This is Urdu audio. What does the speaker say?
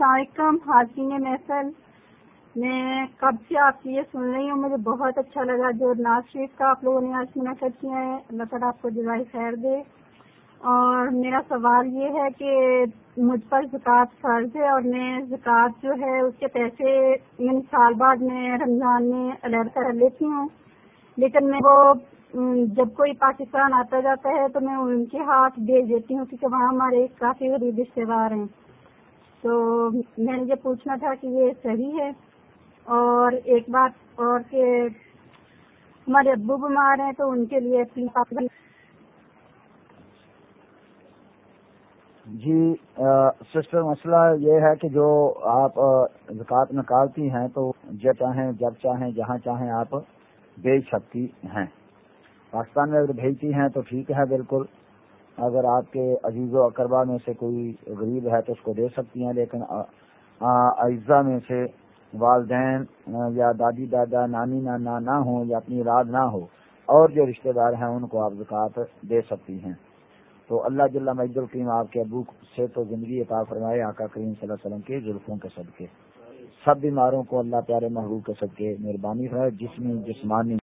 السلام علیکم حاضرین محفل میں کب سے آپ کی یہ سن رہی ہوں؟ مجھے بہت اچھا لگا جو ناز شریف کا آپ لوگوں نے آج منعقد کیا ہے اللہ تعالیٰ آپ کو جزائے خیر دے۔ اور میرا سوال یہ ہے کہ مجھ پر زکوٰۃ فرض ہے اور میں زکوٰۃ جو ہے اس کے پیسے یعنی سال بعد میں رمضان میں علیحدہ کر لیتی ہوں۔ لیکن میں وہ، جب کوئی پاکستان آتا جاتا ہے تو میں ان کے ہاتھ بھیج دیتی ہوں کیونکہ وہاں ہمارے کافی غریب رشتے دار ہیں۔ تو میں نے یہ پوچھنا تھا کہ یہ صحیح ہے اور ایک بات اور کہ ہمارے ابو بیمار ہیں تو ان کے لیے جی سسٹر، مسئلہ یہ ہے کہ جو آپ زکوٰۃ نکالتی ہیں تو جب چاہیں جب چاہیں، جہاں چاہیں آپ بیچ سکتی ہیں۔ پاکستان میں اگر بھیجتی ہیں تو ٹھیک ہے، بالکل۔ اگر آپ کے عزیز و اقربا میں سے کوئی غریب ہے تو اس کو دے سکتی ہیں، لیکن اعزا میں سے والدین یا دادی، دادا، نانی نانا نہ ہوں یا اپنی راد نہ ہو، اور جو رشتہ دار ہیں ان کو آپ زکوٰۃ دے سکتی ہیں۔ تو اللہ جل مجد القیم آپ کے ابو سے تو زندگی عطا فرمائے، آقا کریم صلی اللہ علیہ وسلم کے زلفوں کے صدقے۔ سب بیماروں کو اللہ پیارے محبوب کے صدقے، مہربانی ہے جسمی، جسمانی